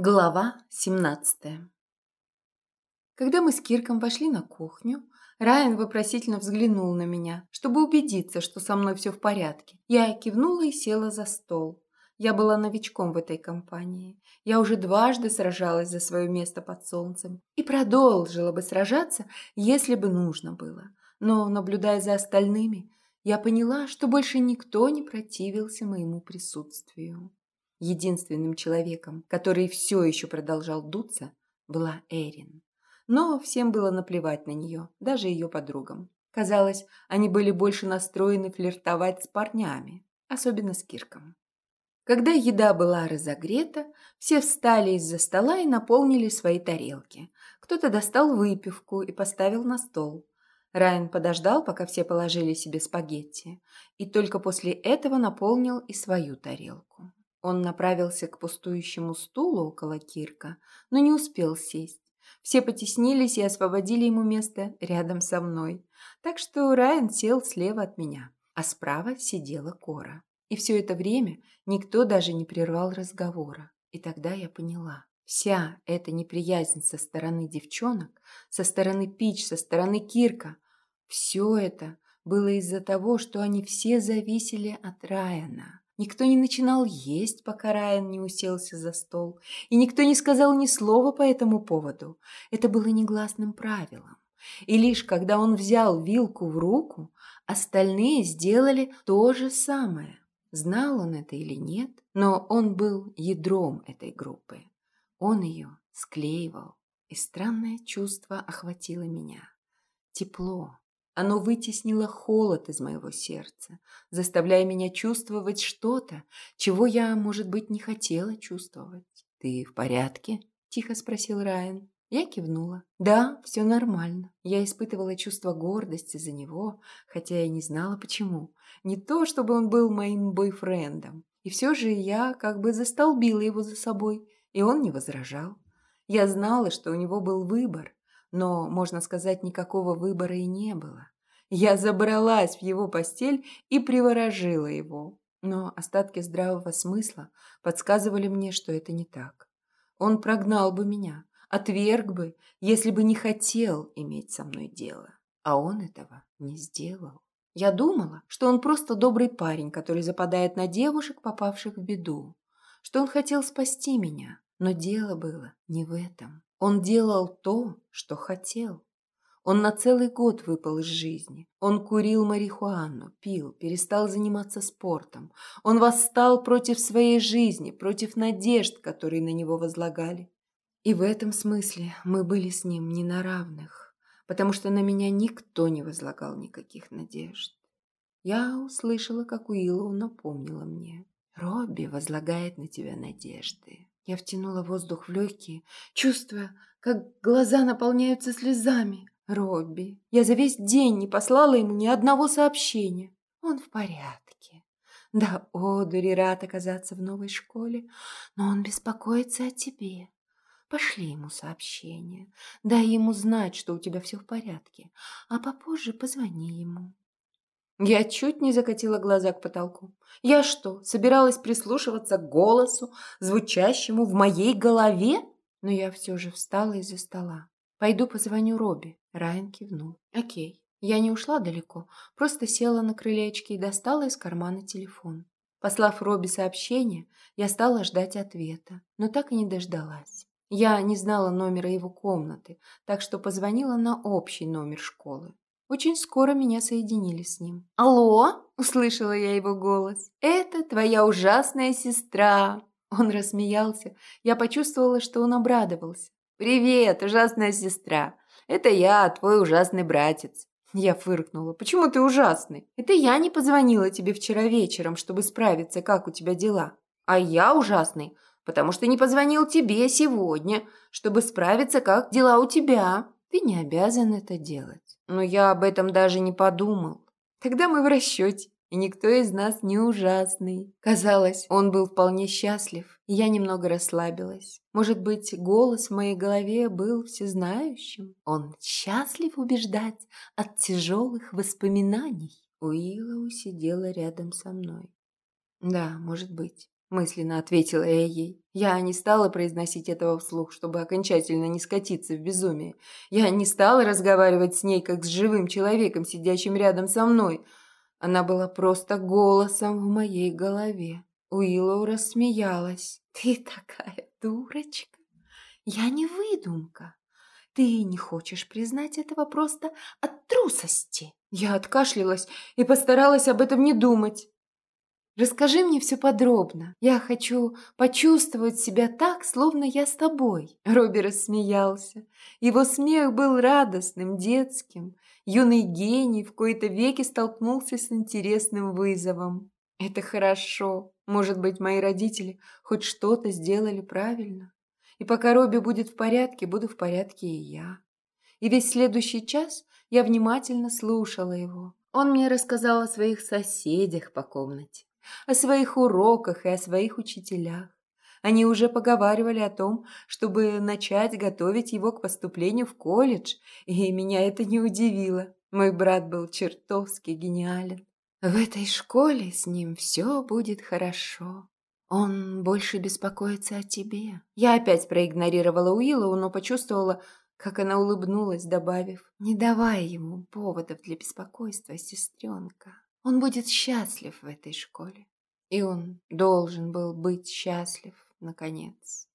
Глава 17 Когда мы с Кирком вошли на кухню, Райан вопросительно взглянул на меня, чтобы убедиться, что со мной все в порядке. Я кивнула и села за стол. Я была новичком в этой компании. Я уже дважды сражалась за свое место под солнцем и продолжила бы сражаться, если бы нужно было. Но, наблюдая за остальными, я поняла, что больше никто не противился моему присутствию. Единственным человеком, который все еще продолжал дуться, была Эрин. Но всем было наплевать на нее, даже ее подругам. Казалось, они были больше настроены флиртовать с парнями, особенно с Кирком. Когда еда была разогрета, все встали из-за стола и наполнили свои тарелки. Кто-то достал выпивку и поставил на стол. Райан подождал, пока все положили себе спагетти, и только после этого наполнил и свою тарелку. Он направился к пустующему стулу около Кирка, но не успел сесть. Все потеснились и освободили ему место рядом со мной. Так что Райан сел слева от меня, а справа сидела Кора. И все это время никто даже не прервал разговора. И тогда я поняла. Вся эта неприязнь со стороны девчонок, со стороны Пич, со стороны Кирка, все это было из-за того, что они все зависели от Райана. Никто не начинал есть, пока Райан не уселся за стол, и никто не сказал ни слова по этому поводу. Это было негласным правилом. И лишь когда он взял вилку в руку, остальные сделали то же самое. Знал он это или нет, но он был ядром этой группы. Он ее склеивал, и странное чувство охватило меня. Тепло, оно вытеснило холод из моего сердца, заставляя меня чувствовать что-то, чего я, может быть, не хотела чувствовать. «Ты в порядке?» – тихо спросил Райан. Я кивнула. Да, все нормально. Я испытывала чувство гордости за него, хотя я не знала почему. Не то, чтобы он был моим бойфрендом. И все же я как бы застолбила его за собой, и он не возражал. Я знала, что у него был выбор, но, можно сказать, никакого выбора и не было. Я забралась в его постель и приворожила его. Но остатки здравого смысла подсказывали мне, что это не так. Он прогнал бы меня, отверг бы, если бы не хотел иметь со мной дело. А он этого не сделал. Я думала, что он просто добрый парень, который западает на девушек, попавших в беду. Что он хотел спасти меня. Но дело было не в этом. Он делал то, что хотел. Он на целый год выпал из жизни. Он курил марихуану, пил, перестал заниматься спортом. Он восстал против своей жизни, против надежд, которые на него возлагали. И в этом смысле мы были с ним не на равных, потому что на меня никто не возлагал никаких надежд. Я услышала, как Уиллоу напомнила мне. «Робби возлагает на тебя надежды». Я втянула воздух в легкие, чувствуя, как глаза наполняются слезами. Робби, я за весь день не послала ему ни одного сообщения. Он в порядке. Да, Одури рад оказаться в новой школе, но он беспокоится о тебе. Пошли ему сообщение, дай ему знать, что у тебя все в порядке, а попозже позвони ему. Я чуть не закатила глаза к потолку. Я что, собиралась прислушиваться к голосу, звучащему в моей голове? Но я все же встала из-за стола. «Пойду позвоню Робби», — Райан кивнул. «Окей». Я не ушла далеко, просто села на крылечке и достала из кармана телефон. Послав Робби сообщение, я стала ждать ответа, но так и не дождалась. Я не знала номера его комнаты, так что позвонила на общий номер школы. Очень скоро меня соединили с ним. «Алло!» – услышала я его голос. «Это твоя ужасная сестра!» Он рассмеялся. Я почувствовала, что он обрадовался. «Привет, ужасная сестра! Это я, твой ужасный братец!» Я фыркнула. «Почему ты ужасный? Это я не позвонила тебе вчера вечером, чтобы справиться, как у тебя дела. А я ужасный, потому что не позвонил тебе сегодня, чтобы справиться, как дела у тебя. Ты не обязан это делать». Но я об этом даже не подумал. Тогда мы в расчете, и никто из нас не ужасный. Казалось, он был вполне счастлив, и я немного расслабилась. Может быть, голос в моей голове был всезнающим? Он счастлив убеждать от тяжелых воспоминаний. Уиллоу сидела рядом со мной. Да, может быть. Мысленно ответила я ей. Я не стала произносить этого вслух, чтобы окончательно не скатиться в безумие. Я не стала разговаривать с ней, как с живым человеком, сидящим рядом со мной. Она была просто голосом в моей голове. Уиллоу рассмеялась. «Ты такая дурочка! Я не выдумка. Ты не хочешь признать этого просто от трусости!» Я откашлялась и постаралась об этом не думать. Расскажи мне все подробно. Я хочу почувствовать себя так, словно я с тобой». Робби рассмеялся. Его смех был радостным, детским. Юный гений в кои-то веки столкнулся с интересным вызовом. «Это хорошо. Может быть, мои родители хоть что-то сделали правильно. И пока Робби будет в порядке, буду в порядке и я». И весь следующий час я внимательно слушала его. Он мне рассказал о своих соседях по комнате о своих уроках и о своих учителях. Они уже поговаривали о том, чтобы начать готовить его к поступлению в колледж, и меня это не удивило. Мой брат был чертовски гениален. В этой школе с ним все будет хорошо. Он больше беспокоится о тебе. Я опять проигнорировала Уиллоу, но почувствовала, как она улыбнулась, добавив, «Не давай ему поводов для беспокойства, сестренка». Он будет счастлив в этой школе. И он должен был быть счастлив, наконец.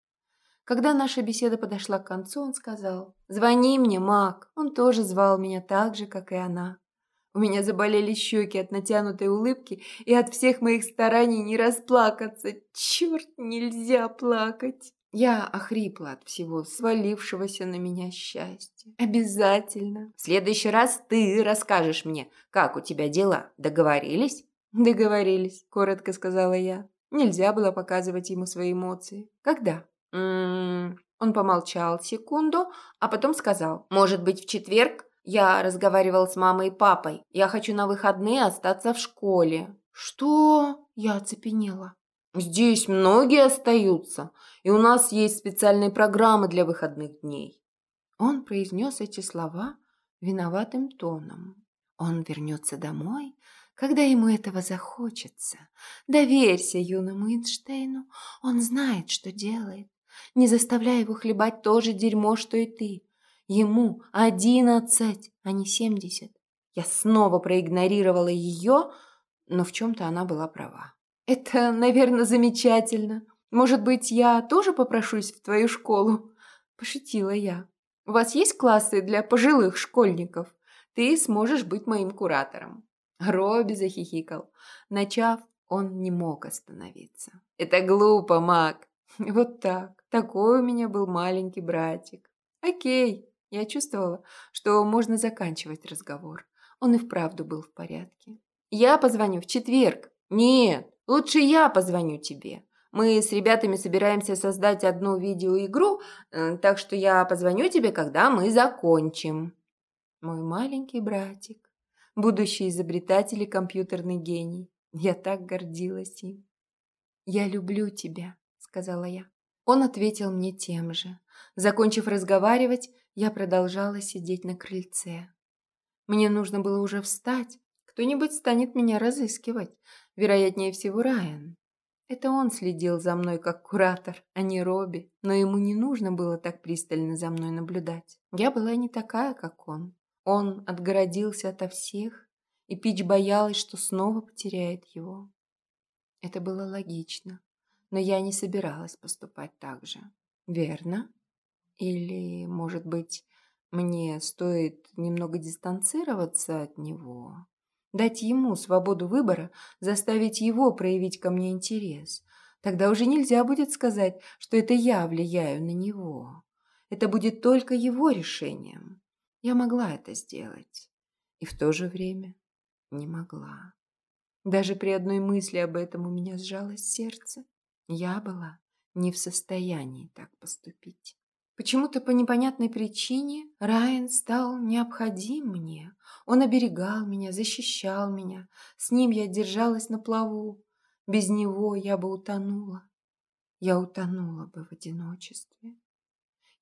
Когда наша беседа подошла к концу, он сказал, «Звони мне, Мак». Он тоже звал меня так же, как и она. У меня заболели щеки от натянутой улыбки и от всех моих стараний не расплакаться. Черт, нельзя плакать. Я охрипла от всего свалившегося на меня счастья. Обязательно. В следующий раз ты расскажешь мне, как у тебя дела. Договорились? Договорились, коротко сказала я. Нельзя было показывать ему свои эмоции. Когда? М -м -м. Он помолчал секунду, а потом сказал. Может быть, в четверг? Я разговаривал с мамой и папой. Я хочу на выходные остаться в школе. Что? Я оцепенела. Здесь многие остаются, и у нас есть специальные программы для выходных дней. Он произнес эти слова виноватым тоном. Он вернется домой, когда ему этого захочется. Доверься юному Эйнштейну, он знает, что делает. Не заставляй его хлебать то же дерьмо, что и ты. Ему одиннадцать, а не семьдесят. Я снова проигнорировала ее, но в чем-то она была права. «Это, наверное, замечательно. Может быть, я тоже попрошусь в твою школу?» – пошутила я. «У вас есть классы для пожилых школьников? Ты сможешь быть моим куратором». Робби захихикал. Начав, он не мог остановиться. «Это глупо, Мак!» «Вот так. Такой у меня был маленький братик». «Окей». Я чувствовала, что можно заканчивать разговор. Он и вправду был в порядке. «Я позвоню в четверг». «Нет, Лучше я позвоню тебе. Мы с ребятами собираемся создать одну видеоигру, э, так что я позвоню тебе, когда мы закончим. Мой маленький братик, будущий изобретатель и компьютерный гений. Я так гордилась им. «Я люблю тебя», — сказала я. Он ответил мне тем же. Закончив разговаривать, я продолжала сидеть на крыльце. Мне нужно было уже встать. Кто-нибудь станет меня разыскивать. Вероятнее всего, Райан. Это он следил за мной как куратор, а не Робби, но ему не нужно было так пристально за мной наблюдать. Я была не такая, как он. Он отгородился ото всех, и Пич боялась, что снова потеряет его. Это было логично, но я не собиралась поступать так же. Верно? Или, может быть, мне стоит немного дистанцироваться от него? Дать ему свободу выбора, заставить его проявить ко мне интерес. Тогда уже нельзя будет сказать, что это я влияю на него. Это будет только его решением. Я могла это сделать. И в то же время не могла. Даже при одной мысли об этом у меня сжалось сердце. Я была не в состоянии так поступить. Почему-то по непонятной причине Райан стал необходим мне. Он оберегал меня, защищал меня. С ним я держалась на плаву. Без него я бы утонула. Я утонула бы в одиночестве.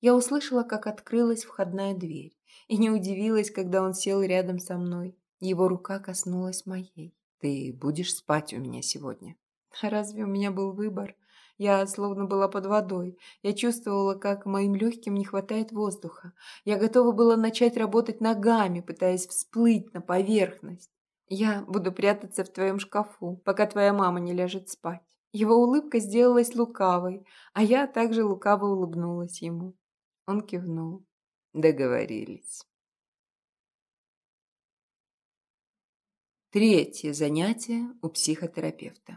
Я услышала, как открылась входная дверь, и не удивилась, когда он сел рядом со мной. Его рука коснулась моей. «Ты будешь спать у меня сегодня?» Разве у меня был выбор? Я словно была под водой. Я чувствовала, как моим легким не хватает воздуха. Я готова была начать работать ногами, пытаясь всплыть на поверхность. Я буду прятаться в твоем шкафу, пока твоя мама не ляжет спать. Его улыбка сделалась лукавой, а я также лукаво улыбнулась ему. Он кивнул. Договорились. Третье занятие у психотерапевта.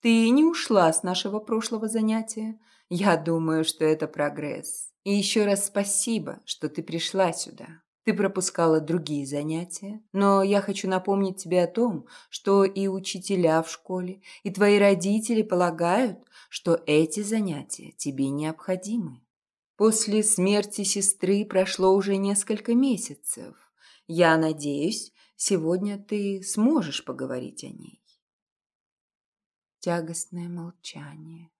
Ты не ушла с нашего прошлого занятия. Я думаю, что это прогресс. И еще раз спасибо, что ты пришла сюда. Ты пропускала другие занятия, но я хочу напомнить тебе о том, что и учителя в школе, и твои родители полагают, что эти занятия тебе необходимы. После смерти сестры прошло уже несколько месяцев. Я надеюсь, сегодня ты сможешь поговорить о ней тягостное молчание.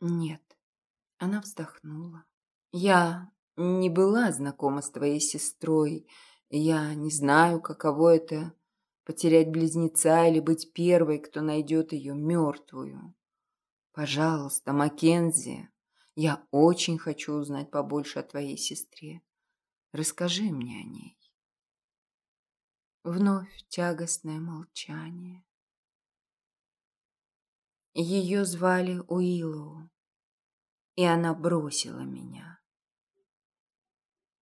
Нет, она вздохнула. Я не была знакома с твоей сестрой. Я не знаю, каково это потерять близнеца или быть первой, кто найдет ее мертвую. Пожалуйста, Маккензи, я очень хочу узнать побольше о твоей сестре. Расскажи мне о ней. Вновь тягостное молчание. Ее звали Уиллоу, и она бросила меня.